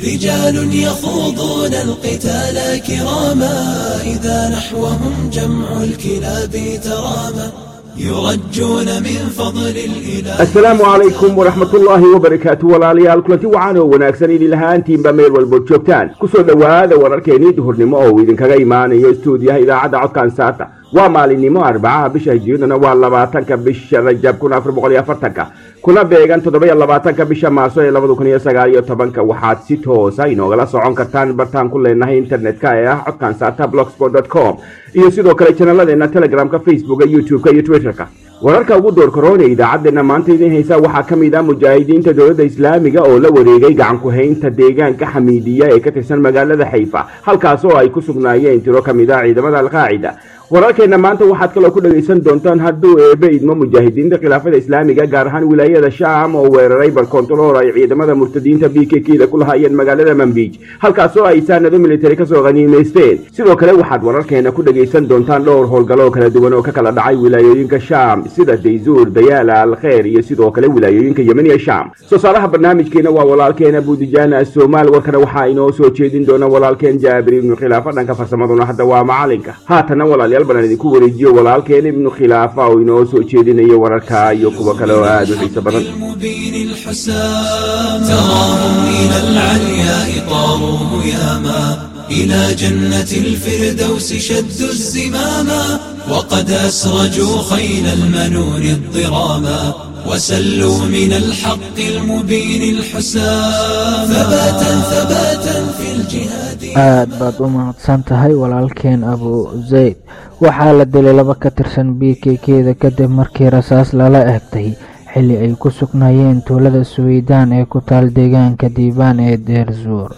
رجال يخوضون القتال كراما إذا نحوهم جمع الكلاب تراما. يرجون من فضل الإله السلام عليكم ورحمة الله وبركاته. ولا ليال كلتي وعانا وناكسني لها. انتين بميل والبوتشوبتان كسو دواء دوار الكيني دهور نمو ويدن كغيمان يستوديا إذا عدا عطكان ساتح waa maalinimo arbacaha bisha hijiriyaduna waa labaatanka bisha rajab kun afar boqol iyo afartanka. Kuna beegan toddoba-iyo labaatanka bisha maaso ee labada kun iyo sagaal iyo tobanka. Waxaad si toosa inoogala socon kartaan bartaan ku leenahay internetka ee ah codkan saata blogsport com iyo sidoo kale janalladeena telegramka facebooka youtube-ka iyo twitterka. Wararka ugu door karoona idaacaddeena maanta idiin haysa waxaa ka mid ah mujaahidiinta dowladda islaamiga oo la wareegay gacan ku-haynta deegaanka xamiidiya ee ka tirsan magaalada xayfa halkaas oo ay ku sugnaayeen tiro ka mid ah ciidamada alqaacida wararkeenna maanta waxaad kaloo ku dhagaysan doontaan hadduu eebe idmo mujaahidiinta khilaafada islaamiga gaar ahaan wilaayada shaam oo weeraray barkontarool ay ciidamada murtadiinta b k kda ku lahaayeen magaalada mambiij halkaas oo ay saanado militari ka soo qaniimaysteen. Sidoo kale waxaad wararkeena ku dhagaysan doontaan dhowr howlgallo kala duwan oo ka kala dhacay wilaayooyinka shaam sida dayzuur dayaala alkheer iyo sidoo kale wilaayooyinka yemen iyo shaam soo saaraha barnaamijkeena waa walaalkeena buudijaana somaal warkana waxaa inoo soo jeedin doona walaalkeen jaabir ibnu khilaafa dhanka farsamaduna. Hadda waa macalinka. Haatana walaal banaan idinku wareejiyo walaalkeen ibnu khilaafa oo inoo soo jeedinayo wararka iyo kuwa kale oo aada u xiiso badan إلى جنة الفردوس شدوا الزماما وقد أسرجوا خيل المنون الضراما وسلوا من الحق المبين الحسام ثباتا ثباتا في الجهاد aad baad u mahadsan tahay walaalkeen abu zayd waxaa la dilay laba ka tirsan b k kda kadib markii rasaas lala egtay xilli ay ku sugnaayeen tuulada suweydaan ee ku taal deegaanka diibaan ee deerzuur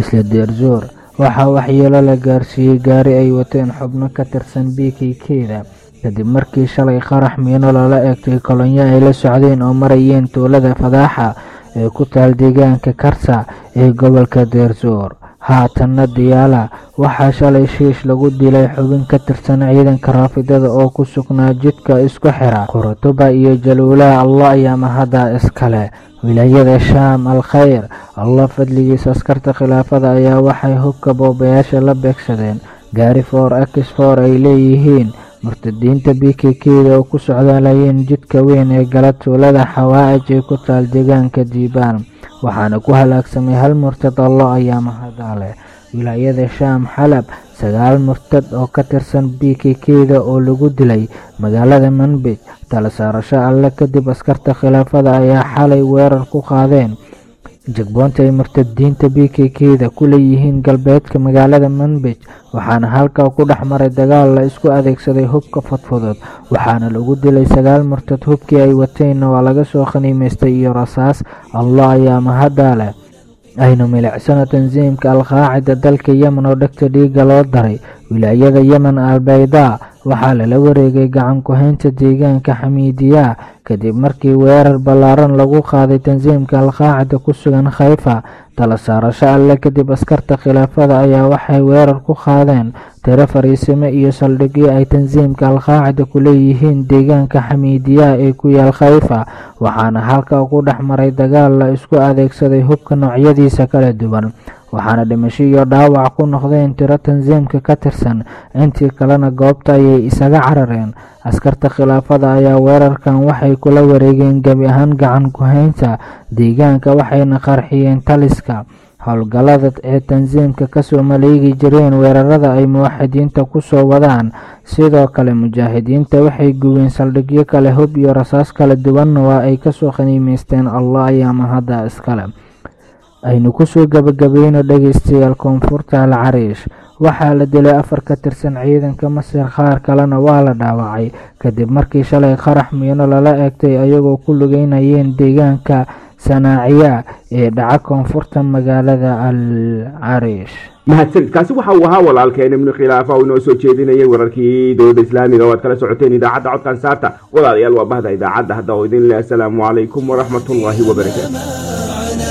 isla deerzuur waxaa waxyeelo la gaarsiiyey gaari ay wateen xubno ka tirsan b k kda kadib markii shalay qarax miino lala egtay kolonyo ay la socdeen oo marayeen tuulada fadaaxa ee ku taal deegaanka karsa ee gobolka deerzuur haatanna diyaala waxaa shalay shiish lagu dilay xubin ka tirsan ciidanka raafidada oo ku sugnaa jidka isku xira. Quratuba iyo jaluulaha allah ayaa mahadda iskale wilaayada shaam al khayr allah fadligiisa askarta khilaafada ayaa waxay hubka boobayaasha la beegsadeen. Gaari foor akis foor ay leeyihiin murtadiinta b k kda oo ku socdaalayeen jidka weyn ee gala tuulada xawaa'ij ee ku taal deegaanka diibaan waxaana ku halaagsamay hal murtad allo ayaa mahadaa leh wilaayada shaam xalab sagaal murtad oo ka tirsan b k kda oo lagu dilay magaalada manbij tala saarasho alle kadib askarta khilaafada ayaa xalay weerar ku qaadeen jagboonta ay murtadiinta b k kda ku leeyihiin galbeedka magaalada manbij waxaana halkaa ku dhex maray dagaal la isku adeegsaday hubka fudfudud waxaana lagu dilay sagaal murtad hubkii ay wateenna waa laga soo khaniimaystay iyo rasaas allah ayaa leh. Aynu milicsano tansiimka alqaacida dalka yemen oo dhegta dhiiga loo daray wilaayada yemen albaydaa waxaa lala wareegay gacan ku-haynta deegaanka xamiidiya. Kadib markii weerar ballaaran lagu qaaday tansiimka alqaacida ku sugan khayfa tala saarasho alle kadib askarta khilaafada ayaa waxay weerar ku qaadeen. Tiro fariisimo iyo saldhigyo ay tansiimka alqaacida ku leeyihiin deegaanka xamiidiya ee ku yaal khayfa waxaana halka ku dhex maray dagaal la isku adeegsaday hubka noocyadiisa kala duwan waxaana dhimasho iyo dhaawac ku noqdeen tiro tansiimka ka tirsan. Intii kalena goobta ayay isaga carareen. Askarta khilaafada ayaa weerarkan waxay kula wareegeen gebi ahaan gacan ku-haynta deegaanka waxayna qarxiyeen taliska. Howlgallada ee tansiimka ka soo maleegi jireen weerarada ay muwaxidiinta ku soo wadaan. Sidoo kale mujaahidiinta waxay gubeen saldhigyo kale hub iyo rasaas kala duwanna waa ay ka soo khaniimaysteen allah ayaa mahadda iskale aynu ku soo gabagabayno dhegaystayaal koonfurta alcariish. Waxaa la dilay afar ka tirsan ciidanka masir qaar kalena waa la dhaawacay. Kadib markii shalay qarax miino lala eegtay ayagoo ku lugeynayeen deegaanka sanaaciya ee dhaca koonfurta magaalada al cariish mahadsanid kaasi waxa uu ahaa walaalkeena ibnu khilaafa uu inoo soo jeedinayay wararkii dowladda islaamiga. Oo aad kala socoteen idaacadda codkan saarta. Walaalayaal waa bahda idaacadda. Hadda oo idin leh asalaamu calaykum waraxmatullaahi wabarakaatu